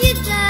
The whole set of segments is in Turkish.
you don't.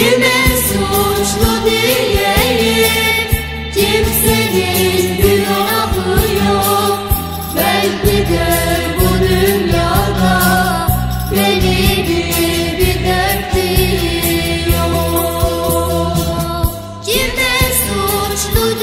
Kime suçlu diyeyim? Kimsenin günahı yok. Belki de bu dünyada Beni gibi derdi yok. Suçlu